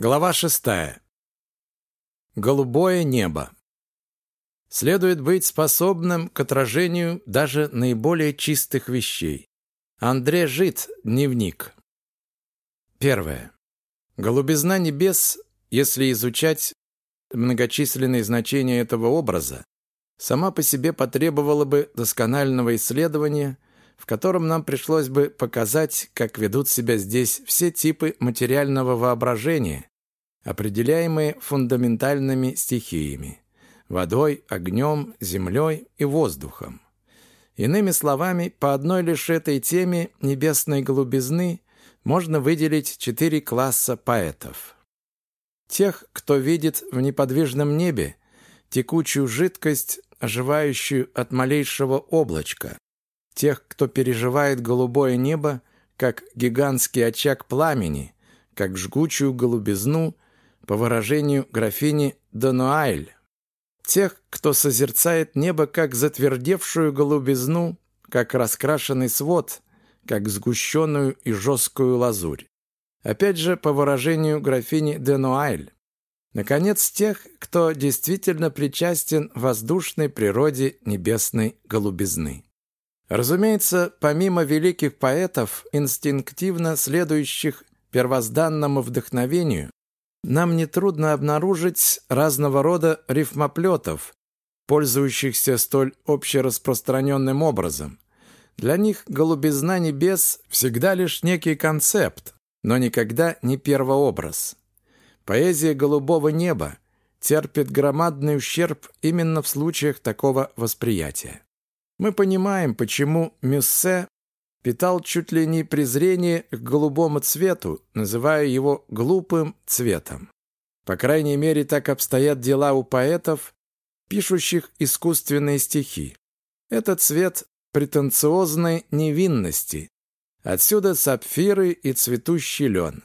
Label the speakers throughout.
Speaker 1: Глава шестая. Голубое небо. Следует быть способным к отражению даже наиболее чистых вещей. Андре Жит, дневник. Первое. Голубизна небес, если изучать многочисленные значения этого образа, сама по себе потребовала бы досконального исследования – в котором нам пришлось бы показать, как ведут себя здесь все типы материального воображения, определяемые фундаментальными стихиями – водой, огнем, землей и воздухом. Иными словами, по одной лишь этой теме небесной голубизны можно выделить четыре класса поэтов. Тех, кто видит в неподвижном небе текучую жидкость, оживающую от малейшего облачка, тех, кто переживает голубое небо, как гигантский очаг пламени, как жгучую голубизну, по выражению графини Донуайль. Тех, кто созерцает небо как затвердевшую голубизну, как раскрашенный свод, как сгущенную и жесткую лазурь. Опять же, по выражению графини Денуайль. Наконец, тех, кто действительно причастен воздушной природе небесной голубизны. Разумеется, помимо великих поэтов, инстинктивно следующих первозданному вдохновению, нам нетрудно обнаружить разного рода рифмоплетов, пользующихся столь общераспространенным образом. Для них голубизна небес всегда лишь некий концепт, но никогда не первообраз. Поэзия голубого неба терпит громадный ущерб именно в случаях такого восприятия. Мы понимаем, почему Мюссе питал чуть ли не презрение к голубому цвету, называя его глупым цветом. По крайней мере, так обстоят дела у поэтов, пишущих искусственные стихи. Это цвет претенциозной невинности. Отсюда сапфиры и цветущий лен.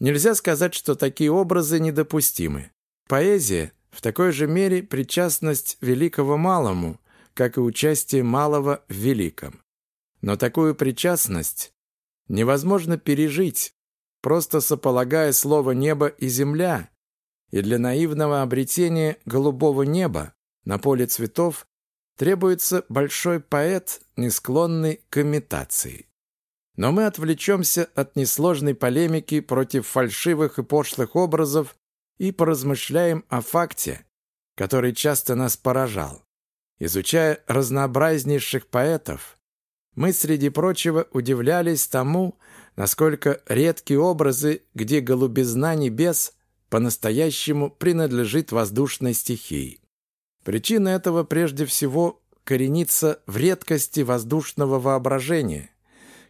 Speaker 1: Нельзя сказать, что такие образы недопустимы. Поэзия в такой же мере причастность великого малому, как и участие малого в великом. Но такую причастность невозможно пережить, просто сополагая слово «небо» и «земля», и для наивного обретения голубого неба на поле цветов требуется большой поэт, не склонный к имитации. Но мы отвлечемся от несложной полемики против фальшивых и пошлых образов и поразмышляем о факте, который часто нас поражал. Изучая разнообразнейших поэтов, мы, среди прочего, удивлялись тому, насколько редкие образы, где голубизна небес по-настоящему принадлежит воздушной стихии. Причина этого прежде всего коренится в редкости воздушного воображения,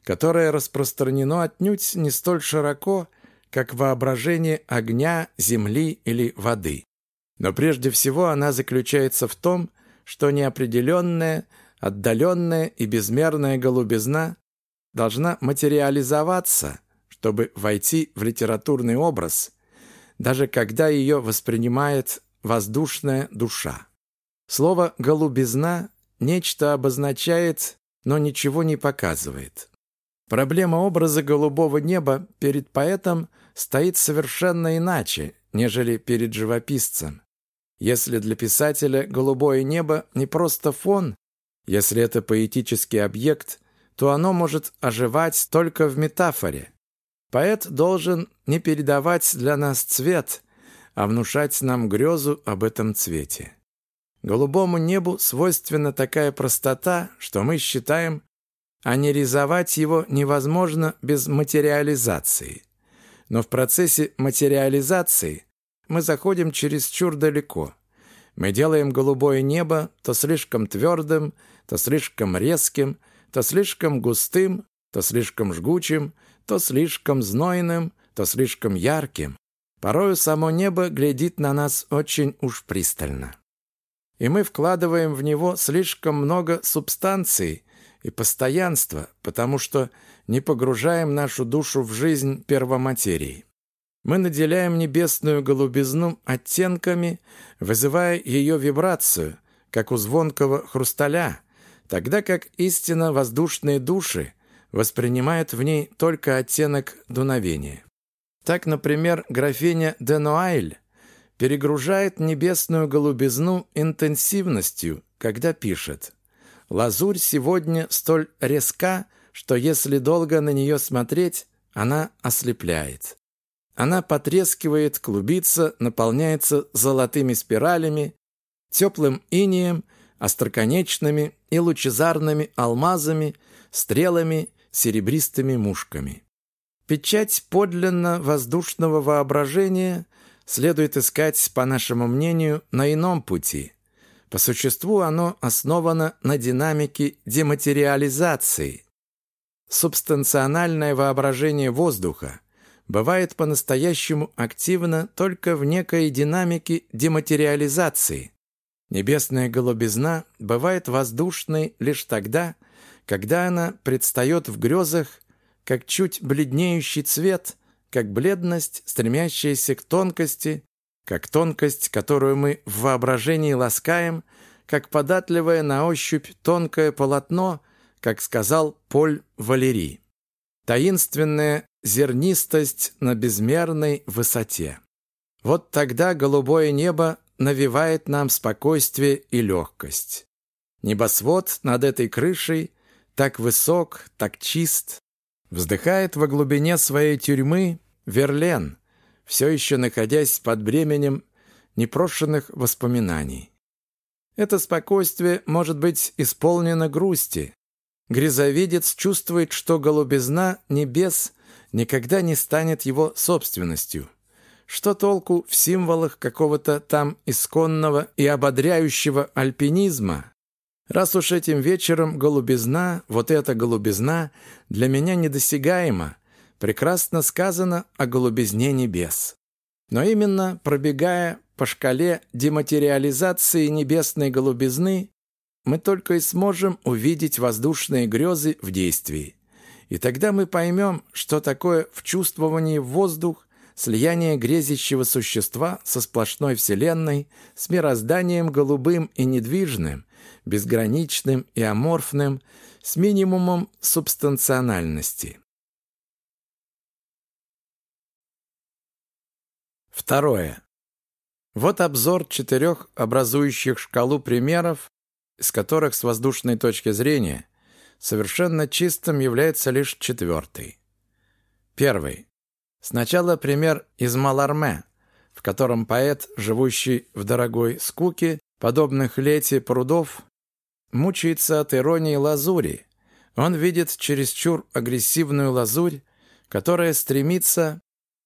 Speaker 1: которое распространено отнюдь не столь широко, как воображение огня, земли или воды. Но прежде всего она заключается в том, что неопределенная, отдаленная и безмерная голубизна должна материализоваться, чтобы войти в литературный образ, даже когда ее воспринимает воздушная душа. Слово «голубизна» нечто обозначает, но ничего не показывает. Проблема образа голубого неба перед поэтом стоит совершенно иначе, нежели перед живописцем. Если для писателя голубое небо не просто фон, если это поэтический объект, то оно может оживать только в метафоре. Поэт должен не передавать для нас цвет, а внушать нам грезу об этом цвете. Голубому небу свойственна такая простота, что мы считаем, а не рисовать его невозможно без материализации. Но в процессе материализации мы заходим чересчур далеко. Мы делаем голубое небо то слишком твердым, то слишком резким, то слишком густым, то слишком жгучим, то слишком знойным, то слишком ярким. Порою само небо глядит на нас очень уж пристально. И мы вкладываем в него слишком много субстанций и постоянства, потому что не погружаем нашу душу в жизнь первоматерии. Мы наделяем небесную голубизну оттенками, вызывая ее вибрацию, как у звонкого хрусталя, тогда как истинно воздушные души воспринимают в ней только оттенок дуновения. Так, например, графиня де Нуайль перегружает небесную голубизну интенсивностью, когда пишет «Лазурь сегодня столь резка, что если долго на нее смотреть, она ослепляет». Она потрескивает, клубится, наполняется золотыми спиралями, теплым инием, остроконечными и лучезарными алмазами, стрелами, серебристыми мушками. Печать подлинно воздушного воображения следует искать, по нашему мнению, на ином пути. По существу оно основано на динамике дематериализации. Субстанциональное воображение воздуха бывает по-настоящему активно только в некой динамике дематериализации. Небесная голубизна бывает воздушной лишь тогда, когда она предстает в грезах как чуть бледнеющий цвет, как бледность, стремящаяся к тонкости, как тонкость, которую мы в воображении ласкаем, как податливое на ощупь тонкое полотно, как сказал Поль Валери. Таинственная зернистость на безмерной высоте. Вот тогда голубое небо навевает нам спокойствие и легкость. Небосвод над этой крышей так высок, так чист, Вздыхает во глубине своей тюрьмы Верлен, все еще находясь под бременем непрошенных воспоминаний. Это спокойствие может быть исполнено грусти. Грязовидец чувствует, что голубизна небес никогда не станет его собственностью. Что толку в символах какого-то там исконного и ободряющего альпинизма, Раз уж этим вечером голубизна, вот эта голубизна, для меня недосягаема, прекрасно сказано о голубизне небес. Но именно пробегая по шкале дематериализации небесной голубизны, мы только и сможем увидеть воздушные грезы в действии. И тогда мы поймем, что такое в чувствовании воздух, слияние грезящего существа со сплошной вселенной, с мирозданием голубым и недвижным, безграничным и аморфным, с минимумом субстанциональности. Второе. Вот обзор четырех образующих шкалу примеров, из которых с воздушной точки зрения совершенно чистым является лишь четвертый. Первый. Сначала пример из Маларме, в котором поэт, живущий в дорогой скуке, подобных лете прудов, мучается от иронии лазури. Он видит чересчур агрессивную лазурь, которая стремится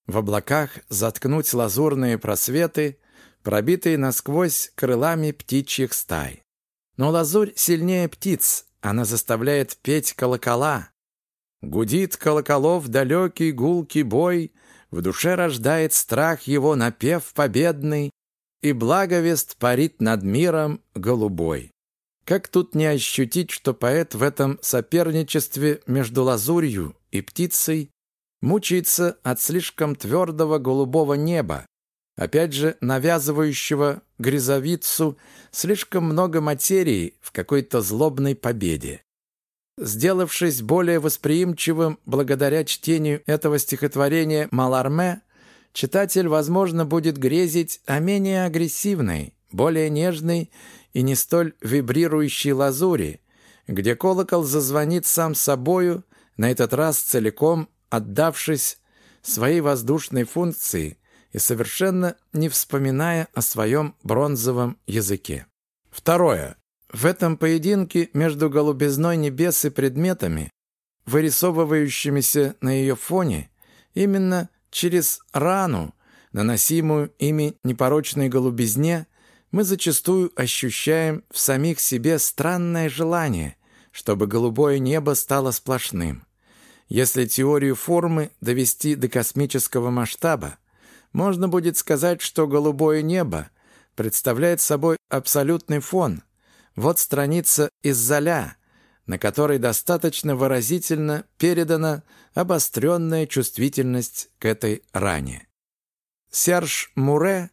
Speaker 1: в облаках заткнуть лазурные просветы, пробитые насквозь крылами птичьих стай. Но лазурь сильнее птиц, она заставляет петь колокола. Гудит колоколов далекий гулкий бой, в душе рождает страх его напев победный, и благовест парит над миром голубой. Как тут не ощутить, что поэт в этом соперничестве между лазурью и птицей мучается от слишком твердого голубого неба, опять же навязывающего грязовицу слишком много материи в какой-то злобной победе. Сделавшись более восприимчивым благодаря чтению этого стихотворения Маларме, читатель, возможно, будет грезить о менее агрессивной, более нежной и не столь вибрирующей лазури, где колокол зазвонит сам собою, на этот раз целиком отдавшись своей воздушной функции и совершенно не вспоминая о своем бронзовом языке. Второе. В этом поединке между голубизной небес и предметами, вырисовывающимися на ее фоне, именно через рану, наносимую ими непорочной голубизне, мы зачастую ощущаем в самих себе странное желание, чтобы голубое небо стало сплошным. Если теорию формы довести до космического масштаба, можно будет сказать, что голубое небо представляет собой абсолютный фон, вот страница из Золя, на которой достаточно выразительно передана обостренная чувствительность к этой ране. Серж Муре,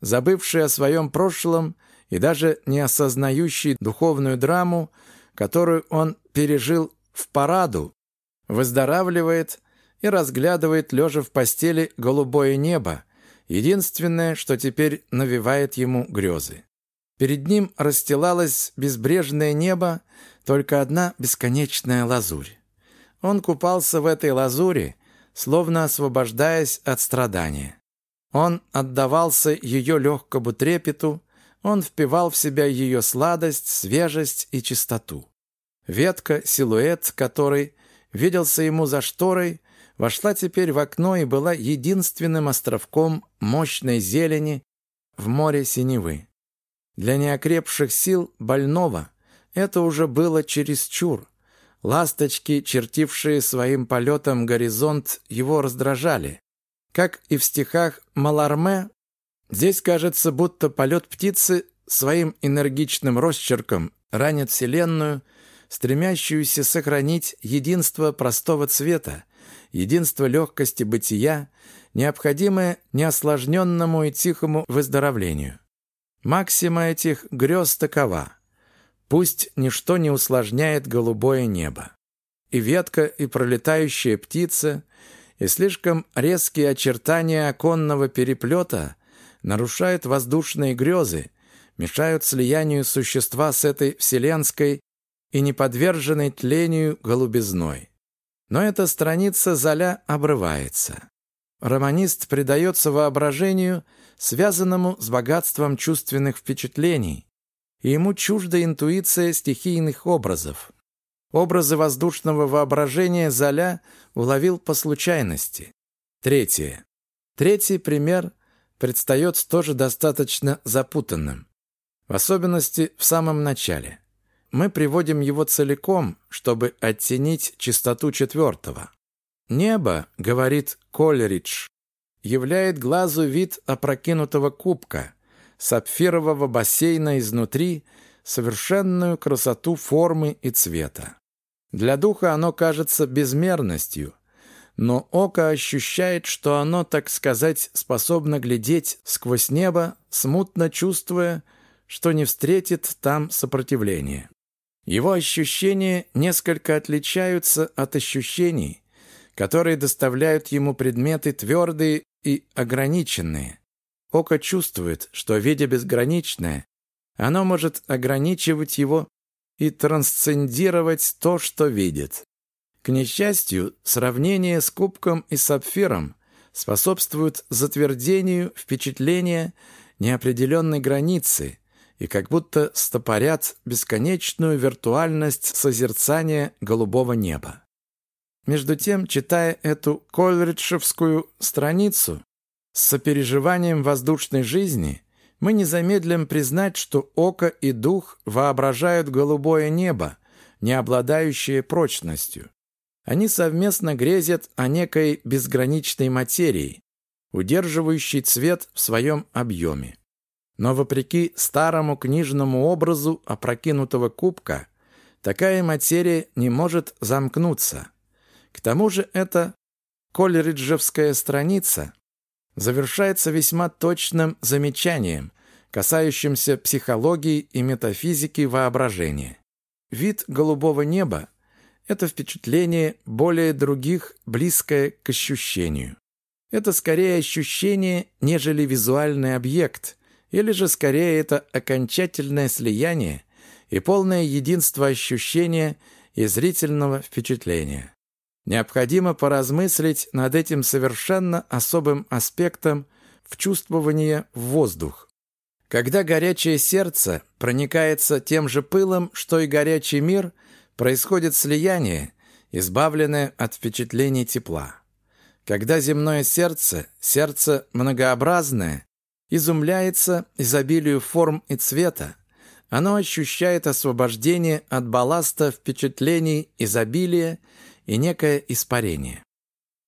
Speaker 1: забывший о своем прошлом и даже не осознающий духовную драму, которую он пережил в параду, выздоравливает и разглядывает, лежа в постели, голубое небо, единственное, что теперь навевает ему грезы. Перед ним расстилалось безбрежное небо, только одна бесконечная лазурь. Он купался в этой лазури, словно освобождаясь от страдания. Он отдавался ее легкому трепету, он впивал в себя ее сладость, свежесть и чистоту. Ветка, силуэт которой виделся ему за шторой, вошла теперь в окно и была единственным островком мощной зелени в море синевы. Для неокрепших сил больного это уже было чересчур. Ласточки, чертившие своим полетом горизонт, его раздражали. Как и в стихах Маларме, здесь кажется, будто полет птицы своим энергичным росчерком ранит Вселенную, стремящуюся сохранить единство простого цвета, единство легкости бытия, необходимое неосложненному и тихому выздоровлению. Максима этих грез такова. Пусть ничто не усложняет голубое небо. И ветка, и пролетающая птица, и слишком резкие очертания оконного переплета нарушают воздушные грезы, мешают слиянию существа с этой вселенской и неподверженной тлению голубизной. Но эта страница Золя обрывается. Романист предается воображению, связанному с богатством чувственных впечатлений, и ему чужда интуиция стихийных образов. Образы воздушного воображения Золя уловил по случайности. Третье. Третий пример предстает тоже достаточно запутанным, в особенности в самом начале. Мы приводим его целиком, чтобы оттенить чистоту четвертого. «Небо, — говорит Колеридж, — являет глазу вид опрокинутого кубка, сапфирового бассейна изнутри, совершенную красоту формы и цвета. Для духа оно кажется безмерностью, но око ощущает, что оно, так сказать, способно глядеть сквозь небо, смутно чувствуя, что не встретит там сопротивления. Его ощущения несколько отличаются от ощущений, которые доставляют ему предметы твердые и ограниченные. Око чувствует, что, видя безграничное, оно может ограничивать его и трансцендировать то, что видит. К несчастью, сравнение с кубком и сапфиром способствует затвердению впечатления неопределенной границы и как будто стопорят бесконечную виртуальность созерцания голубого неба. Между тем, читая эту колриджевскую страницу с сопереживанием воздушной жизни, мы не замедлим признать, что око и дух воображают голубое небо, не обладающее прочностью. Они совместно грезят о некой безграничной материи, удерживающей цвет в своем объеме. Но вопреки старому книжному образу опрокинутого кубка, такая материя не может замкнуться. К тому же эта колериджевская страница завершается весьма точным замечанием, касающимся психологии и метафизики воображения. Вид голубого неба – это впечатление более других, близкое к ощущению. Это скорее ощущение, нежели визуальный объект, или же скорее это окончательное слияние и полное единство ощущения и зрительного впечатления. Необходимо поразмыслить над этим совершенно особым аспектом вчувствования в воздух. Когда горячее сердце проникается тем же пылом, что и горячий мир, происходит слияние, избавленное от впечатлений тепла. Когда земное сердце, сердце многообразное, изумляется изобилию форм и цвета, оно ощущает освобождение от балласта впечатлений изобилия и некое испарение.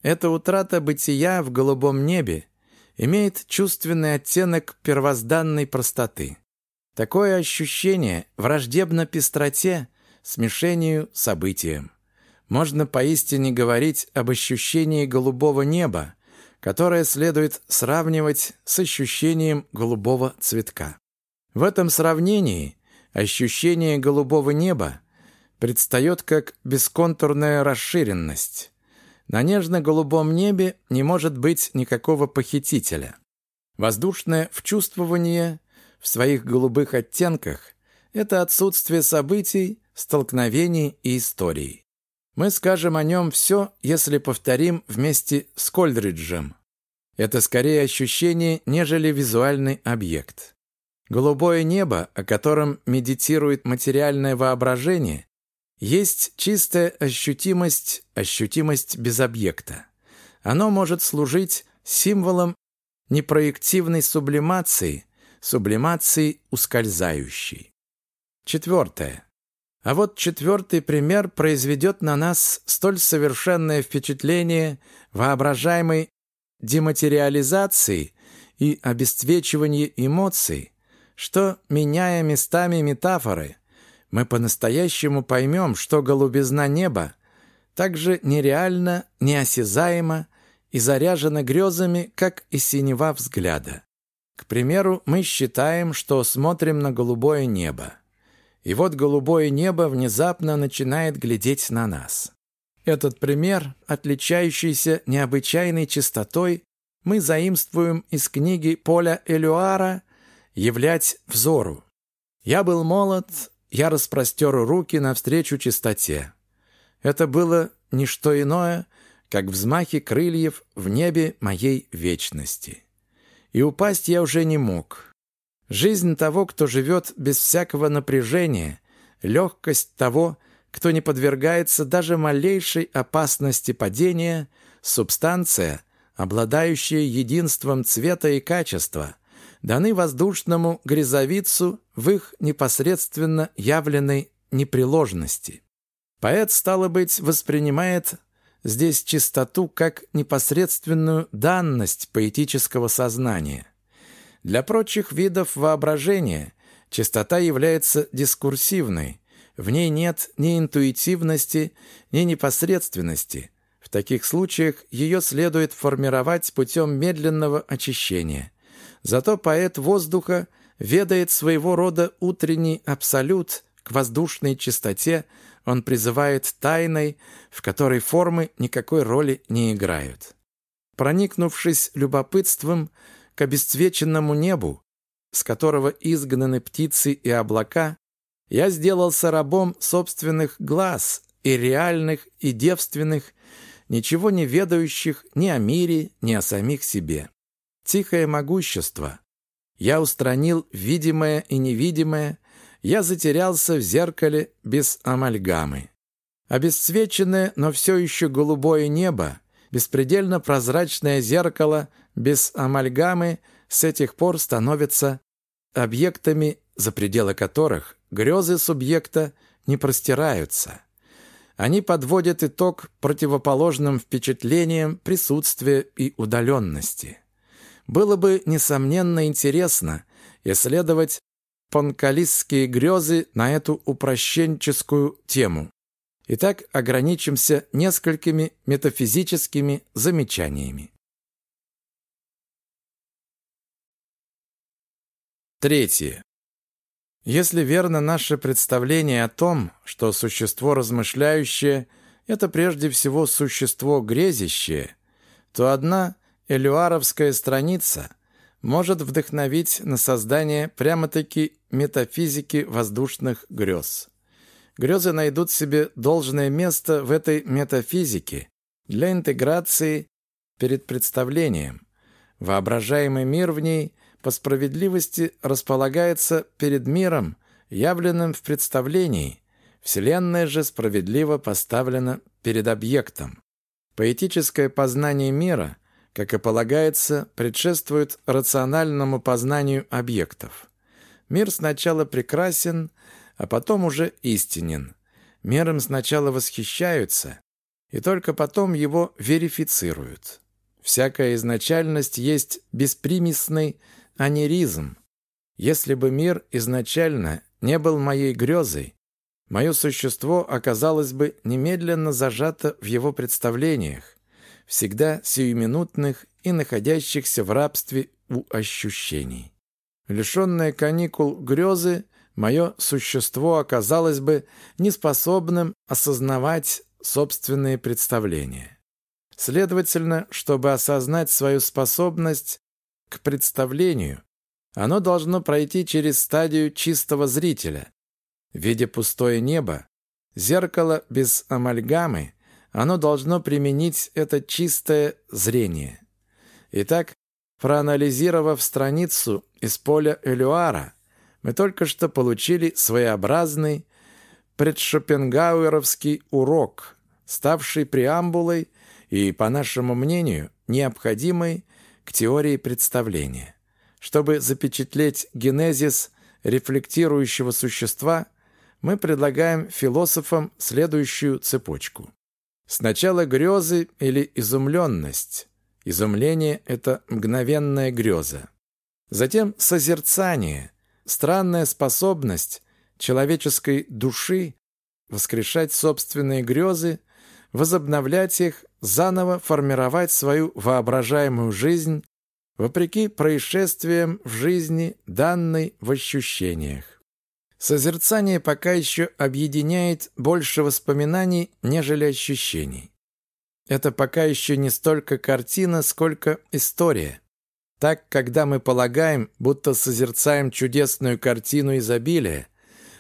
Speaker 1: Эта утрата бытия в голубом небе имеет чувственный оттенок первозданной простоты. Такое ощущение враждебно пестроте, смешению событиям. Можно поистине говорить об ощущении голубого неба, которое следует сравнивать с ощущением голубого цветка. В этом сравнении ощущение голубого неба предстает как бесконтурная расширенность. На нежно-голубом небе не может быть никакого похитителя. Воздушное вчувствование в своих голубых оттенках – это отсутствие событий, столкновений и историй. Мы скажем о нем все, если повторим вместе с Кольдриджем. Это скорее ощущение, нежели визуальный объект. Голубое небо, о котором медитирует материальное воображение, есть чистая ощутимость, ощутимость без объекта. Оно может служить символом непроективной сублимации, сублимации ускользающей. Четвертое. А вот четвертый пример произведет на нас столь совершенное впечатление воображаемой дематериализации и обесцвечивания эмоций, что, меняя местами метафоры, мы по-настоящему поймем, что голубизна неба также нереально, неосязаема и заряжена грезами, как и синева взгляда. К примеру, мы считаем, что смотрим на голубое небо. И вот голубое небо внезапно начинает глядеть на нас. Этот пример, отличающийся необычайной чистотой, мы заимствуем из книги Поля Элюара «Являть взору». Я был молод, я распростер руки навстречу чистоте. Это было не что иное, как взмахи крыльев в небе моей вечности. И упасть я уже не мог. Жизнь того, кто живет без всякого напряжения, легкость того, кто не подвергается даже малейшей опасности падения, субстанция, обладающая единством цвета и качества, даны воздушному грязовицу в их непосредственно явленной непреложности. Поэт, стало быть, воспринимает здесь чистоту как непосредственную данность поэтического сознания. Для прочих видов воображения чистота является дискурсивной, в ней нет ни интуитивности, ни непосредственности. В таких случаях ее следует формировать путем медленного очищения – Зато поэт воздуха ведает своего рода утренний абсолют к воздушной чистоте, он призывает тайной, в которой формы никакой роли не играют. Проникнувшись любопытством к обесцвеченному небу, с которого изгнаны птицы и облака, я сделался рабом собственных глаз, и реальных, и девственных, ничего не ведающих ни о мире, ни о самих себе тихое могущество. Я устранил видимое и невидимое, я затерялся в зеркале без амальгамы. Обесцвеченное, но все еще голубое небо, беспредельно прозрачное зеркало без амальгамы с этих пор становятся объектами, за пределы которых грезы субъекта не простираются. Они подводят итог противоположным впечатлениям присутствия и удаленности. Было бы, несомненно, интересно исследовать панкалистские грезы на эту упрощенческую тему. Итак, ограничимся несколькими метафизическими замечаниями. Третье. Если верно наше представление о том, что существо размышляющее – это прежде всего существо грезящее, то одна Элюаровская страница может вдохновить на создание прямо-таки метафизики воздушных грез. Грезы найдут себе должное место в этой метафизике для интеграции перед представлением. Воображаемый мир в ней по справедливости располагается перед миром, явленным в представлении. Вселенная же справедливо поставлена перед объектом. Поэтическое познание мира – как и полагается, предшествует рациональному познанию объектов. Мир сначала прекрасен, а потом уже истинен. Миром сначала восхищаются, и только потом его верифицируют. Всякая изначальность есть беспримесный анеризм. Если бы мир изначально не был моей грезой, мое существо оказалось бы немедленно зажато в его представлениях, всегда сиюминутных и находящихся в рабстве у ощущений. Лишенное каникул грезы, мое существо оказалось бы неспособным осознавать собственные представления. Следовательно, чтобы осознать свою способность к представлению, оно должно пройти через стадию чистого зрителя. Видя пустое небо, зеркало без амальгамы, оно должно применить это чистое зрение. Итак, проанализировав страницу из поля Элюара, мы только что получили своеобразный предшопенгауэровский урок, ставший преамбулой и, по нашему мнению, необходимой к теории представления. Чтобы запечатлеть генезис рефлектирующего существа, мы предлагаем философам следующую цепочку. Сначала грезы или изумленность. Изумление – это мгновенная греза. Затем созерцание, странная способность человеческой души воскрешать собственные грезы, возобновлять их, заново формировать свою воображаемую жизнь вопреки происшествиям в жизни, данной в ощущениях. Созерцание пока еще объединяет больше воспоминаний, нежели ощущений. Это пока еще не столько картина, сколько история. Так, когда мы полагаем, будто созерцаем чудесную картину изобилия,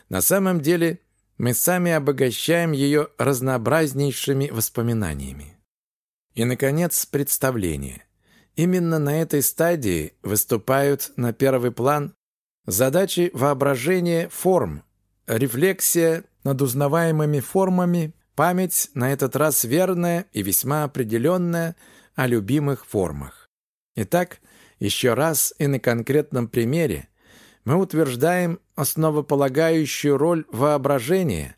Speaker 1: на самом деле мы сами обогащаем ее разнообразнейшими воспоминаниями. И, наконец, представление. Именно на этой стадии выступают на первый план задачи воображения форм, рефлексия над узнаваемыми формами, память, на этот раз верная и весьма определенная о любимых формах. Итак, еще раз и на конкретном примере мы утверждаем основополагающую роль воображения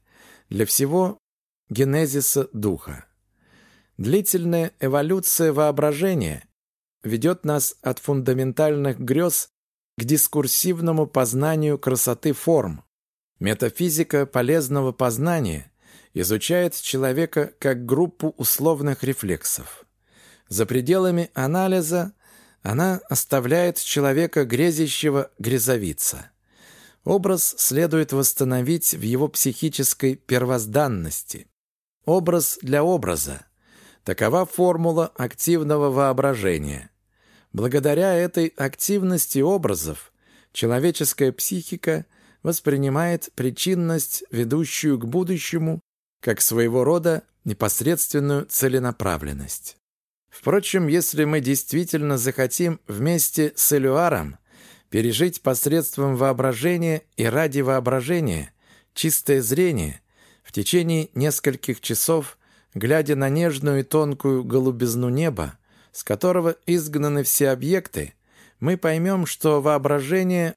Speaker 1: для всего генезиса духа. Длительная эволюция воображения ведет нас от фундаментальных грез к дискурсивному познанию красоты форм. Метафизика полезного познания изучает человека как группу условных рефлексов. За пределами анализа она оставляет человека грезящего грезовица. Образ следует восстановить в его психической первозданности. Образ для образа. Такова формула активного воображения. Благодаря этой активности образов человеческая психика воспринимает причинность, ведущую к будущему, как своего рода непосредственную целенаправленность. Впрочем, если мы действительно захотим вместе с Элюаром пережить посредством воображения и ради воображения чистое зрение в течение нескольких часов, глядя на нежную и тонкую голубизну неба, с которого изгнаны все объекты, мы поймем, что воображение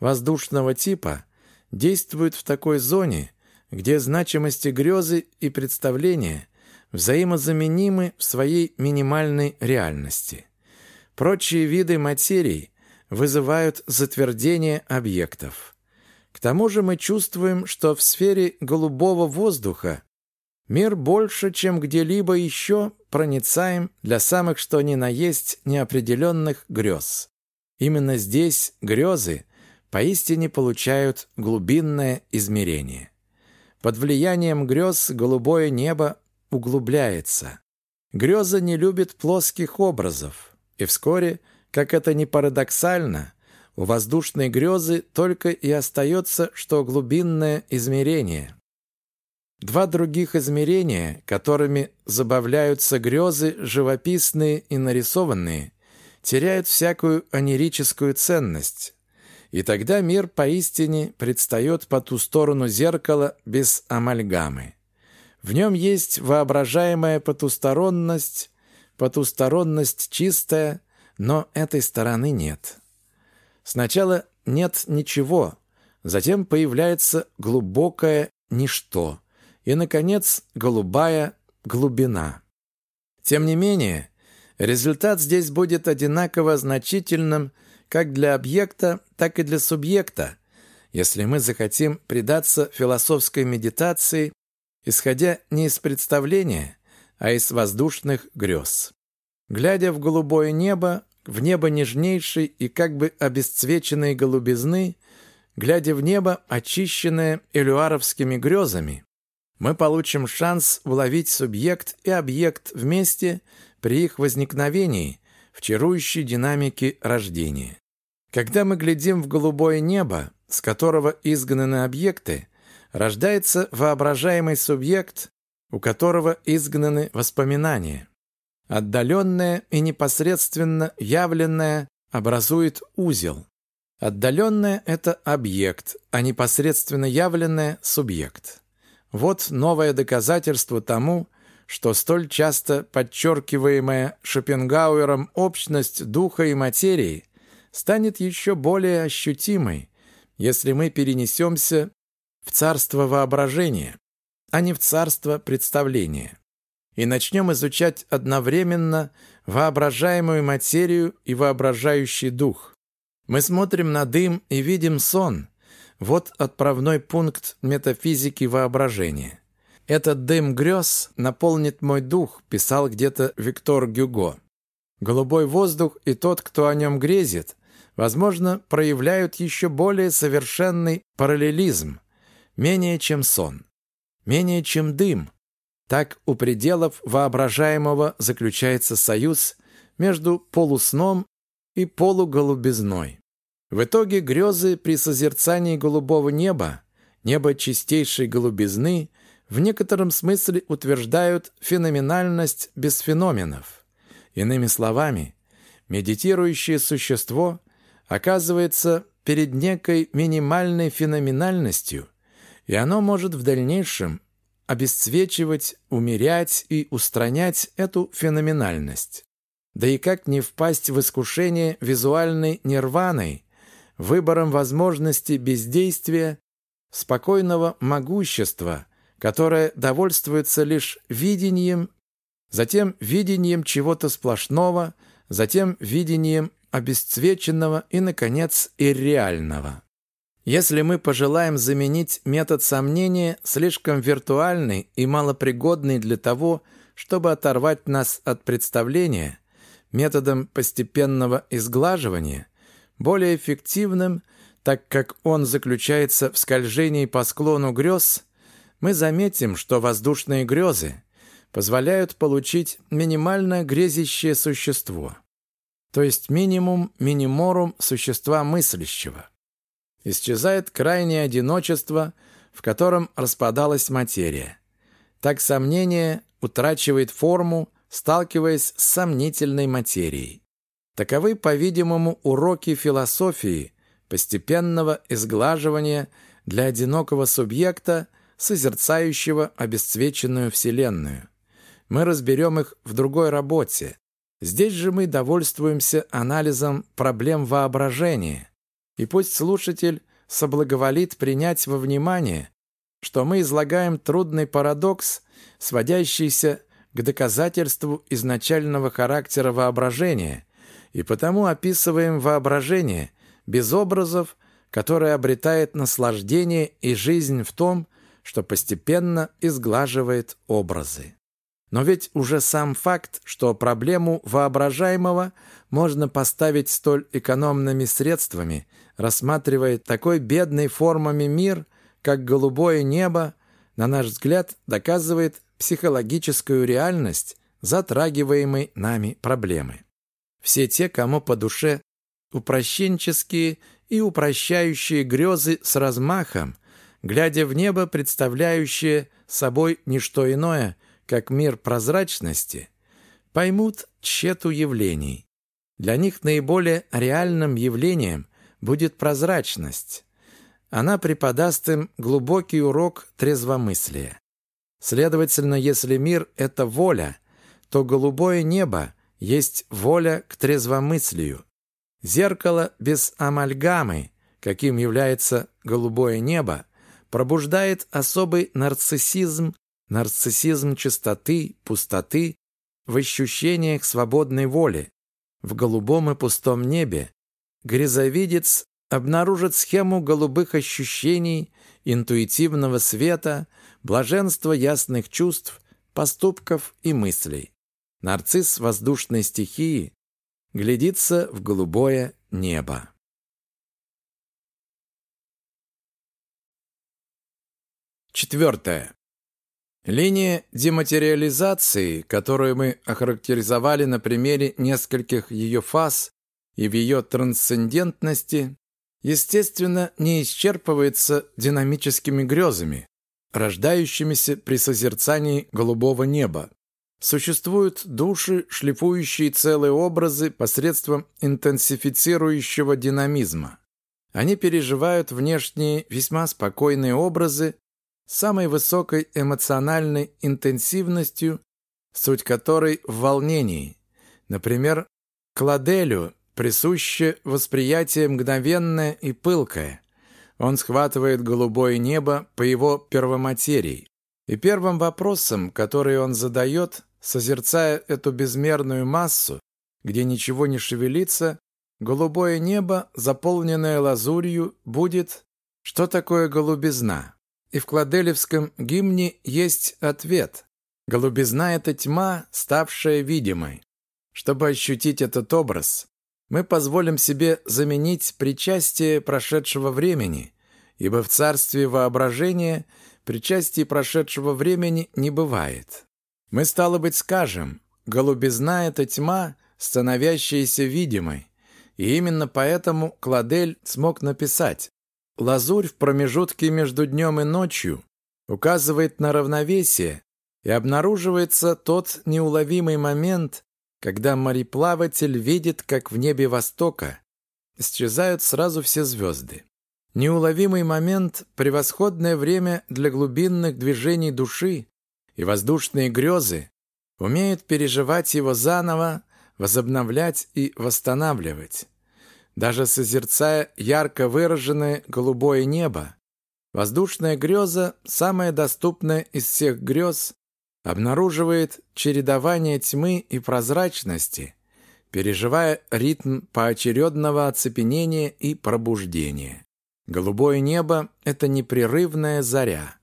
Speaker 1: воздушного типа действует в такой зоне, где значимости грезы и представления взаимозаменимы в своей минимальной реальности. Прочие виды материи вызывают затвердение объектов. К тому же мы чувствуем, что в сфере голубого воздуха Мир больше, чем где-либо еще, проницаем для самых что ни на есть неопределенных грез. Именно здесь грезы поистине получают глубинное измерение. Под влиянием грез голубое небо углубляется. Греза не любит плоских образов, и вскоре, как это ни парадоксально, у воздушной грезы только и остается, что глубинное измерение. Два других измерения, которыми забавляются грезы, живописные и нарисованные, теряют всякую онирическую ценность. И тогда мир поистине предстает по ту сторону зеркала без амальгамы. В нем есть воображаемая потусторонность, потусторонность чистая, но этой стороны нет. Сначала нет ничего, затем появляется глубокое ничто – и, наконец, голубая глубина. Тем не менее, результат здесь будет одинаково значительным как для объекта, так и для субъекта, если мы захотим предаться философской медитации, исходя не из представления, а из воздушных грез. Глядя в голубое небо, в небо нежнейшей и как бы обесцвеченной голубизны, глядя в небо, очищенное элюаровскими грезами, Мы получим шанс уловить субъект и объект вместе при их возникновении в чарующей динамике рождения. Когда мы глядим в голубое небо, с которого изгнаны объекты, рождается воображаемый субъект, у которого изгнаны воспоминания. Отдаленное и непосредственно явленное образует узел. Отдаленное – это объект, а непосредственно явленное – субъект. Вот новое доказательство тому, что столь часто подчеркиваемая Шопенгауэром общность духа и материи станет еще более ощутимой, если мы перенесемся в царство воображения, а не в царство представления, и начнем изучать одновременно воображаемую материю и воображающий дух. Мы смотрим на дым и видим сон. Вот отправной пункт метафизики воображения. «Этот дым грез наполнит мой дух», писал где-то Виктор Гюго. Голубой воздух и тот, кто о нем грезит, возможно, проявляют еще более совершенный параллелизм, менее чем сон, менее чем дым. Так у пределов воображаемого заключается союз между полусном и полуголубизной. В итоге грезы при созерцании голубого неба, неба чистейшей голубизны, в некотором смысле утверждают феноменальность без феноменов. Иными словами, медитирующее существо оказывается перед некой минимальной феноменальностью, и оно может в дальнейшем обесцвечивать, умерять и устранять эту феноменальность. Да и как не впасть в искушение визуальной нирваной, выбором возможности бездействия, спокойного могущества, которое довольствуется лишь видением, затем видением чего-то сплошного, затем видением обесцвеченного и, наконец, ирреального. Если мы пожелаем заменить метод сомнения, слишком виртуальный и малопригодный для того, чтобы оторвать нас от представления, методом постепенного изглаживания, более эффективным, так как он заключается в скольжении по склону грез, мы заметим, что воздушные грезы позволяют получить минимально грезящее существо, то есть минимум миниморум существа мыслящего. Исчезает крайнее одиночество, в котором распадалась материя. Так сомнение утрачивает форму, сталкиваясь с сомнительной материей. Таковы, по-видимому, уроки философии, постепенного изглаживания для одинокого субъекта, созерцающего обесцвеченную Вселенную. Мы разберем их в другой работе. Здесь же мы довольствуемся анализом проблем воображения – и пусть слушатель соблаговолит принять во внимание, что мы излагаем трудный парадокс, сводящийся к доказательству изначального характера воображения, и потому описываем воображение без образов, которое обретает наслаждение и жизнь в том, что постепенно изглаживает образы. Но ведь уже сам факт, что проблему воображаемого можно поставить столь экономными средствами, рассматривает такой бедный формами мир, как голубое небо, на наш взгляд, доказывает психологическую реальность затрагиваемой нами проблемы. Все те, кому по душе упрощенческие и упрощающие грезы с размахом, глядя в небо, представляющие собой не что иное, как мир прозрачности, поймут тщету явлений. Для них наиболее реальным явлением будет прозрачность. Она преподаст им глубокий урок трезвомыслия. Следовательно, если мир — это воля, то голубое небо есть воля к трезвомыслию. Зеркало без амальгамы, каким является голубое небо, пробуждает особый нарциссизм, нарциссизм чистоты, пустоты в ощущениях свободной воли. В голубом и пустом небе грязовидец обнаружит схему голубых ощущений, интуитивного света, блаженства ясных чувств, поступков и мыслей. Нарцисс воздушной стихии глядится в голубое небо. Четвертое. Линия дематериализации, которую мы охарактеризовали на примере нескольких ее фаз и в ее трансцендентности, естественно, не исчерпывается динамическими грезами, рождающимися при созерцании голубого неба. Существуют души, шлифующие целые образы посредством интенсифицирующего динамизма. Они переживают внешние весьма спокойные образы самой высокой эмоциональной интенсивностью, суть которой в волнении. Например, Кладелю присуще восприятие мгновенное и пылкое. Он схватывает голубое небо по его первоматерии. И первым вопросом, который он задает, созерцая эту безмерную массу, где ничего не шевелится, голубое небо, заполненное лазурью, будет «Что такое голубизна?» И в Кладелевском гимне есть ответ. Голубизна — это тьма, ставшая видимой. Чтобы ощутить этот образ, мы позволим себе заменить причастие прошедшего времени, ибо в царстве воображения причастий прошедшего времени не бывает. Мы, стало быть, скажем, голубизна — это тьма, становящаяся видимой, и именно поэтому Кладель смог написать Лазурь в промежутке между днем и ночью указывает на равновесие, и обнаруживается тот неуловимый момент, когда мореплаватель видит, как в небе востока исчезают сразу все звезды. Неуловимый момент – превосходное время для глубинных движений души, и воздушные грезы умеют переживать его заново, возобновлять и восстанавливать даже созерцая ярко выраженное голубое небо. Воздушная греза, самая доступная из всех грез, обнаруживает чередование тьмы и прозрачности, переживая ритм поочередного оцепенения и пробуждения. Голубое небо – это непрерывная заря.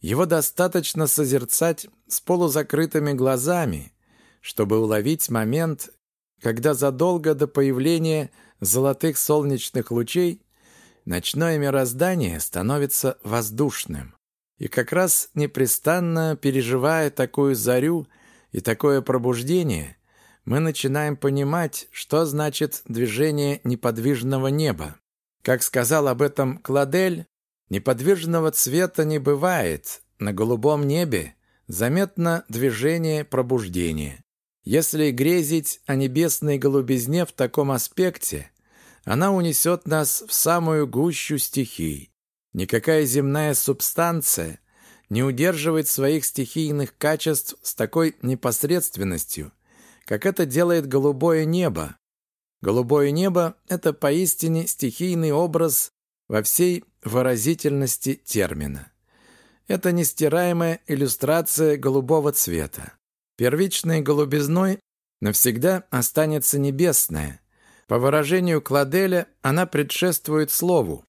Speaker 1: Его достаточно созерцать с полузакрытыми глазами, чтобы уловить момент, когда задолго до появления – золотых солнечных лучей ночное мироздание становится воздушным. И как раз непрестанно переживая такую зарю и такое пробуждение, мы начинаем понимать, что значит движение неподвижного неба. Как сказал об этом Кладель, неподвижного цвета не бывает, на голубом небе заметно движение пробуждения. Если грезить о небесной голубизне в таком аспекте, она унесет нас в самую гущу стихий. Никакая земная субстанция не удерживает своих стихийных качеств с такой непосредственностью, как это делает голубое небо. Голубое небо – это поистине стихийный образ во всей выразительности термина. Это нестираемая иллюстрация голубого цвета. Первичной голубизной навсегда останется небесное. По выражению Кладеля, она предшествует слову.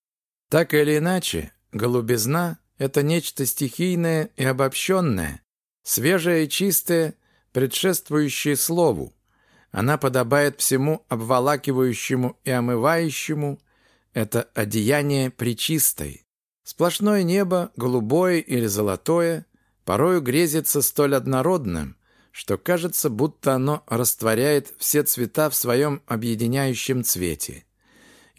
Speaker 1: Так или иначе, голубизна – это нечто стихийное и обобщенное, свежее и чистое, предшествующее слову. Она подобает всему обволакивающему и омывающему, это одеяние причистой. Сплошное небо, голубое или золотое, порою грезится столь однородным, что кажется, будто оно растворяет все цвета в своем объединяющем цвете.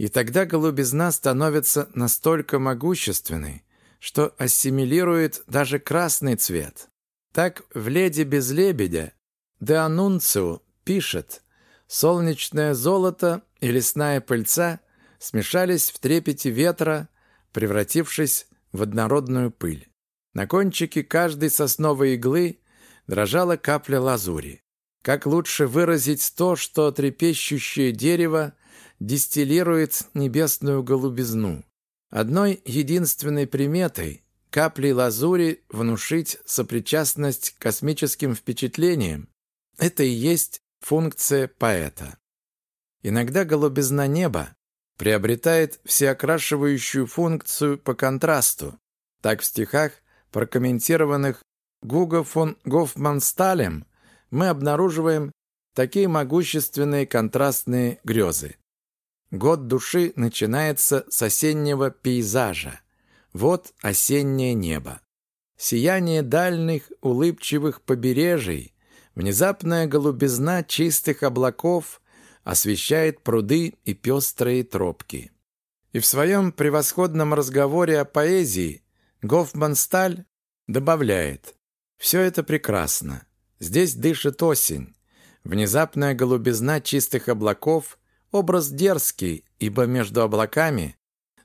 Speaker 1: И тогда голубизна становится настолько могущественной, что ассимилирует даже красный цвет. Так в «Леди без лебедя» Де Анунцио пишет «Солнечное золото и лесная пыльца смешались в трепете ветра, превратившись в однородную пыль. На кончике каждой сосновой иглы дрожала капля лазури. Как лучше выразить то, что трепещущее дерево дистиллирует небесную голубизну? Одной единственной приметой каплей лазури внушить сопричастность к космическим впечатлениям. Это и есть функция поэта. Иногда голубизна неба приобретает всеокрашивающую функцию по контрасту. Так в стихах, прокомментированных Гуго фон Гофмансталем мы обнаруживаем такие могущественные контрастные грезы. Год души начинается с осеннего пейзажа. Вот осеннее небо. сияние дальних улыбчивых побережий, внезапная голубизна чистых облаков освещает пруды и пестрые тропки. И в своем превосходном разговоре о поэзии Гофман-Сталь добавляет «Все это прекрасно. Здесь дышит осень. Внезапная голубизна чистых облаков – образ дерзкий, ибо между облаками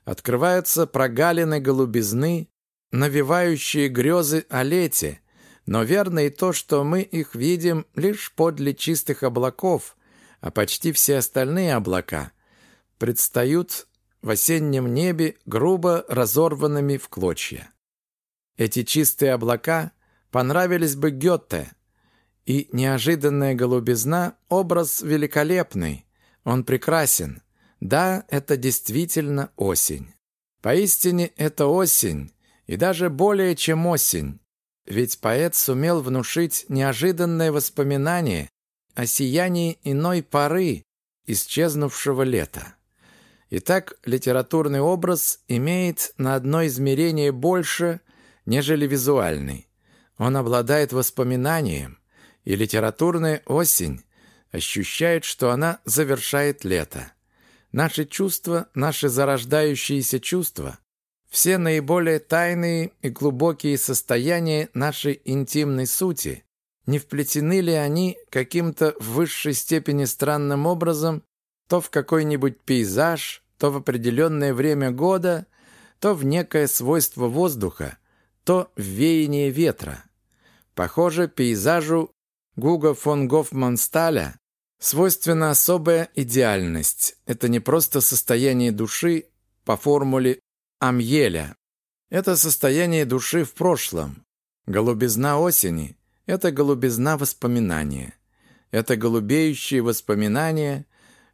Speaker 1: открываются прогалины голубизны, навевающие грезы о лете, но верно и то, что мы их видим лишь подле чистых облаков, а почти все остальные облака предстают в осеннем небе грубо разорванными в клочья. Эти чистые облака понравились бы Гёте, и неожиданная голубизна – образ великолепный, он прекрасен. Да, это действительно осень. Поистине это осень, и даже более чем осень, ведь поэт сумел внушить неожиданное воспоминание о сиянии иной поры, исчезнувшего лета. Итак, литературный образ имеет на одно измерение больше, нежели визуальный. Он обладает воспоминанием, и литературная осень ощущает, что она завершает лето. Наши чувства, наши зарождающиеся чувства, все наиболее тайные и глубокие состояния нашей интимной сути, не вплетены ли они каким-то в высшей степени странным образом то в какой-нибудь пейзаж, то в определенное время года, то в некое свойство воздуха, то в веяние ветра. Похоже, пейзажу Гуга фон Гофмансталя свойственна особая идеальность. Это не просто состояние души по формуле Амьеля. Это состояние души в прошлом. Голубизна осени – это голубизна воспоминания. Это голубеющие воспоминания,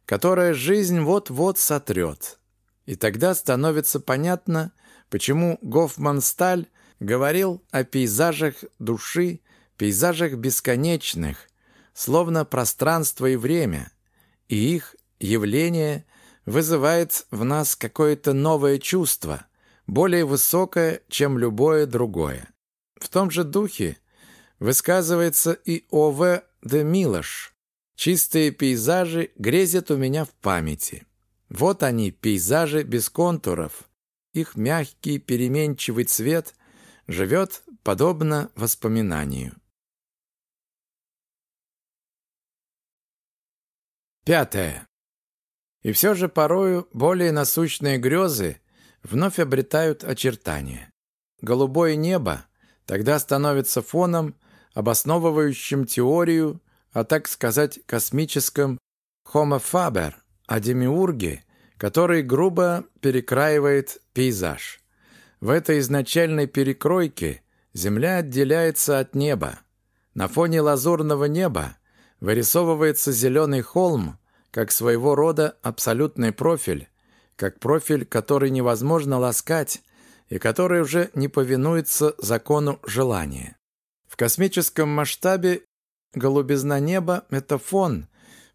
Speaker 1: которое жизнь вот-вот сотрет. И тогда становится понятно, почему Гофман-Сталь говорил о пейзажах души, пейзажах бесконечных, словно пространство и время, и их явление вызывает в нас какое-то новое чувство, более высокое, чем любое другое. В том же духе высказывается и О.В. де Милош. Чистые пейзажи грезят у меня в памяти. Вот они, пейзажи без контуров. Их мягкий переменчивый цвет живет подобно воспоминанию. Пятое. И все же порою более насущные грезы вновь обретают очертания. Голубое небо тогда становится фоном, обосновывающим теорию о, так сказать, космическом faber, о демиурге, который грубо перекраивает пейзаж. В этой изначальной перекройке Земля отделяется от неба. На фоне лазурного неба вырисовывается зеленый холм, как своего рода абсолютный профиль, как профиль, который невозможно ласкать и который уже не повинуется закону желания. В космическом масштабе голубизна неба – это фон,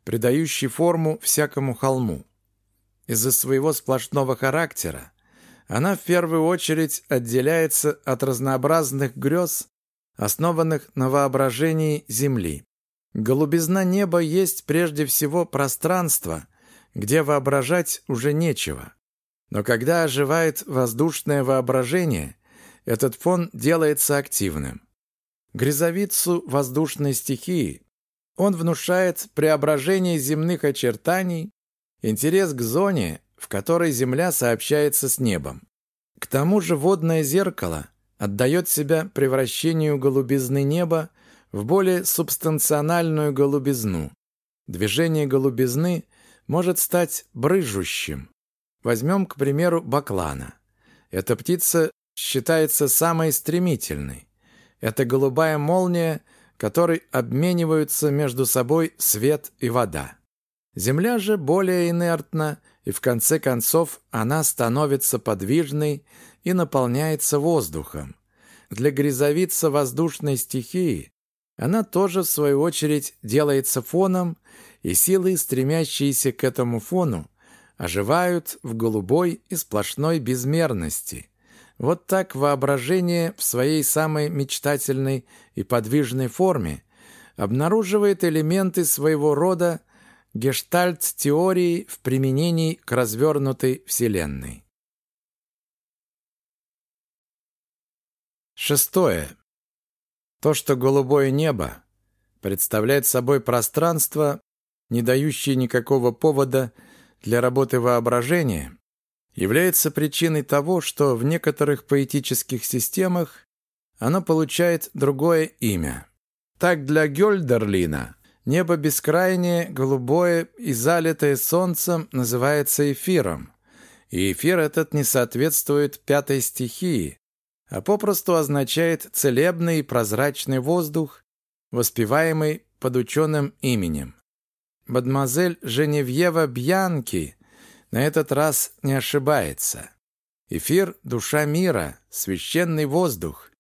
Speaker 1: придающий форму всякому холму. Из-за своего сплошного характера она в первую очередь отделяется от разнообразных грез, основанных на воображении Земли. Голубизна неба есть прежде всего пространство, где воображать уже нечего. Но когда оживает воздушное воображение, этот фон делается активным. Грязовицу воздушной стихии он внушает преображение земных очертаний, интерес к зоне, в которой Земля сообщается с небом. К тому же водное зеркало отдает себя превращению голубизны неба в более субстанциональную голубизну. Движение голубизны может стать брыжущим. Возьмем, к примеру, баклана. Эта птица считается самой стремительной. Это голубая молния, которой обмениваются между собой свет и вода. Земля же более инертна, и в конце концов она становится подвижной и наполняется воздухом. Для грязовица воздушной стихии она тоже, в свою очередь, делается фоном, и силы, стремящиеся к этому фону, оживают в голубой и сплошной безмерности, Вот так воображение в своей самой мечтательной и подвижной форме обнаруживает элементы своего рода гештальт-теории в применении к развернутой Вселенной. Шестое. То, что голубое небо представляет собой пространство, не дающее никакого повода для работы воображения, является причиной того, что в некоторых поэтических системах оно получает другое имя. Так для Гёльдерлина небо бескрайнее, голубое и залитое солнцем называется эфиром. И эфир этот не соответствует пятой стихии, а попросту означает целебный прозрачный воздух, воспеваемый под ученым именем. Мадемуазель Женевьева Бьянки на этот раз не ошибается. Эфир – душа мира, священный воздух.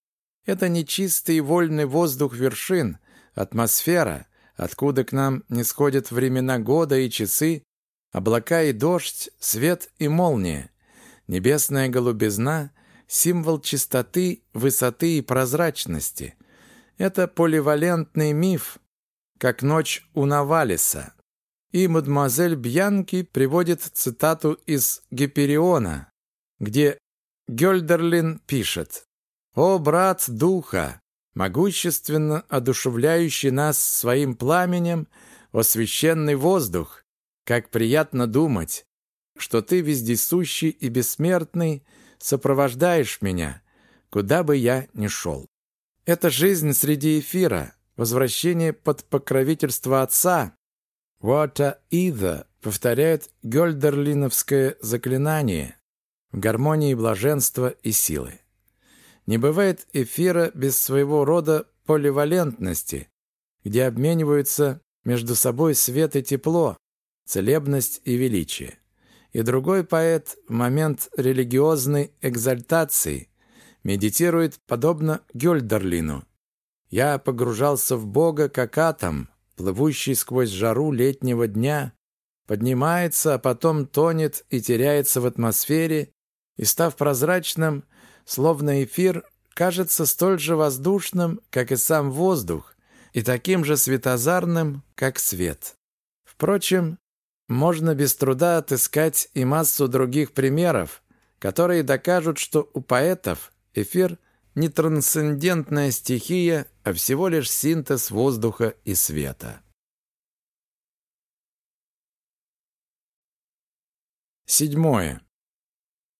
Speaker 1: Это не чистый и вольный воздух вершин, атмосфера, откуда к нам не сходят времена года и часы, облака и дождь, свет и молния. Небесная голубизна – символ чистоты, высоты и прозрачности. Это поливалентный миф, как ночь у Навалиса. И мадемуазель Бьянки приводит цитату из Гипериона, где Гёльдерлин пишет «О, брат духа, могущественно одушевляющий нас своим пламенем, о священный воздух, как приятно думать, что ты вездесущий и бессмертный сопровождаешь меня, куда бы я ни шел. Это жизнь среди эфира, возвращение под покровительство Отца, Water either повторяет гёльдерлиновское заклинание в гармонии блаженства и силы. Не бывает эфира без своего рода поливалентности, где обмениваются между собой свет и тепло, целебность и величие. И другой поэт в момент религиозной экзальтации медитирует подобно Гёльдерлину. «Я погружался в Бога, как атом, плывущий сквозь жару летнего дня, поднимается, а потом тонет и теряется в атмосфере, и, став прозрачным, словно эфир, кажется столь же воздушным, как и сам воздух, и таким же светозарным, как свет. Впрочем, можно без труда отыскать и массу других примеров, которые докажут, что у поэтов эфир не трансцендентная стихия, а всего лишь синтез воздуха и света. Седьмое.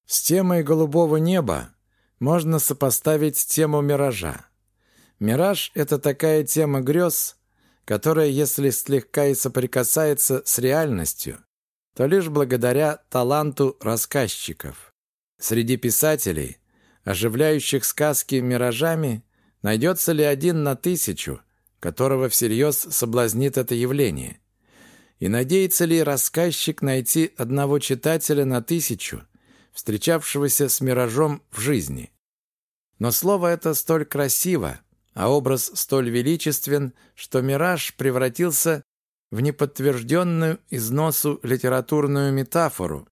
Speaker 1: С темой голубого неба можно сопоставить тему миража. Мираж – это такая тема грез, которая, если слегка и соприкасается с реальностью, то лишь благодаря таланту рассказчиков. Среди писателей – оживляющих сказки миражами, найдется ли один на тысячу, которого всерьез соблазнит это явление? И надеется ли рассказчик найти одного читателя на тысячу, встречавшегося с миражом в жизни? Но слово это столь красиво, а образ столь величествен, что мираж превратился в неподтвержденную износу литературную метафору.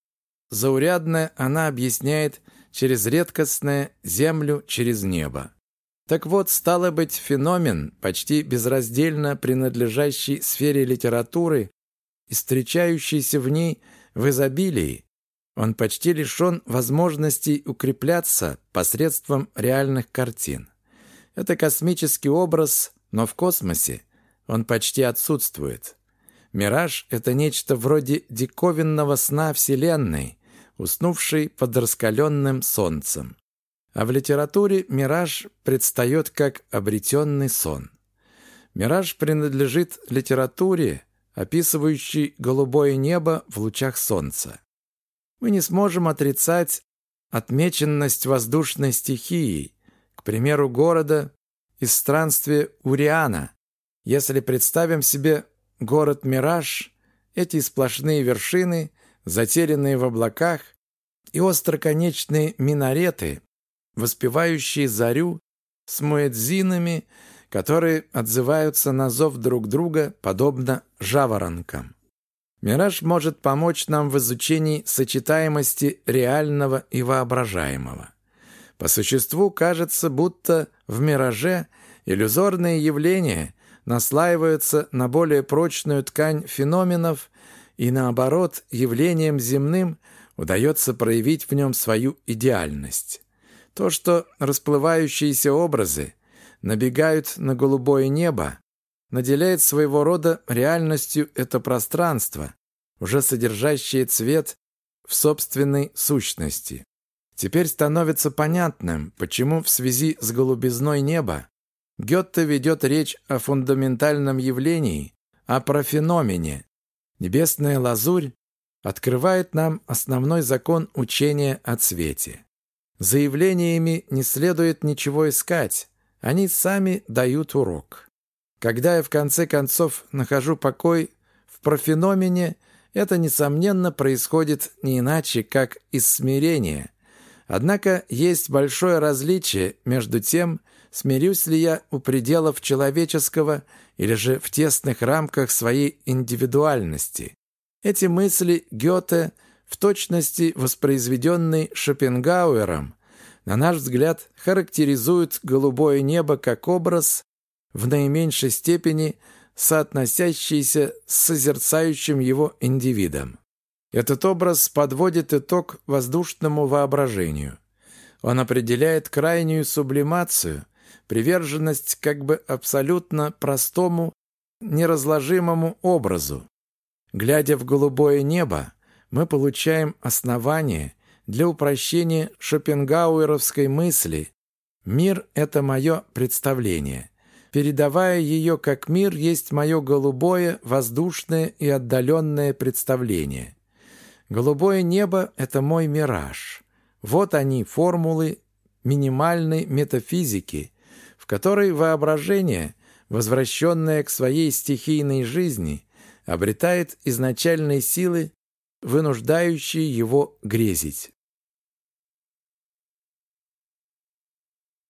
Speaker 1: Заурядно она объясняет через редкостное землю через небо. Так вот, стало быть, феномен, почти безраздельно принадлежащий сфере литературы и встречающийся в ней в изобилии, он почти лишен возможностей укрепляться посредством реальных картин. Это космический образ, но в космосе он почти отсутствует. Мираж – это нечто вроде диковинного сна Вселенной, уснувший под раскаленным солнцем. А в литературе мираж предстает как обретенный сон. Мираж принадлежит литературе, описывающей голубое небо в лучах солнца. Мы не сможем отрицать отмеченность воздушной стихией, к примеру, города из странствия Уриана. Если представим себе город-мираж, эти сплошные вершины затерянные в облаках, и остроконечные минареты, воспевающие зарю с муэдзинами, которые отзываются на зов друг друга, подобно жаворонкам. Мираж может помочь нам в изучении сочетаемости реального и воображаемого. По существу кажется, будто в мираже иллюзорные явления наслаиваются на более прочную ткань феноменов, и наоборот, явлениям земным удается проявить в нем свою идеальность. То, что расплывающиеся образы набегают на голубое небо, наделяет своего рода реальностью это пространство, уже содержащее цвет в собственной сущности. Теперь становится понятным, почему в связи с голубизной неба Гетте ведет речь о фундаментальном явлении, о профеномене. Небесная лазурь открывает нам основной закон учения о цвете. Заявлениями не следует ничего искать, они сами дают урок. Когда я в конце концов нахожу покой в профеномене, это, несомненно, происходит не иначе, как из смирения. Однако есть большое различие между тем, смирюсь ли я у пределов человеческого или же в тесных рамках своей индивидуальности. Эти мысли Гёте, в точности воспроизведенные Шопенгауэром, на наш взгляд, характеризуют голубое небо как образ, в наименьшей степени соотносящийся с созерцающим его индивидом. Этот образ подводит итог воздушному воображению. Он определяет крайнюю сублимацию – приверженность как бы абсолютно простому, неразложимому образу. Глядя в голубое небо, мы получаем основание для упрощения шопенгауэровской мысли «Мир – это мое представление». Передавая ее как мир, есть мое голубое, воздушное и отдаленное представление. Голубое небо – это мой мираж. Вот они, формулы минимальной метафизики, в которой воображение, возвращенное к своей стихийной жизни, обретает изначальные силы, вынуждающие его грезить.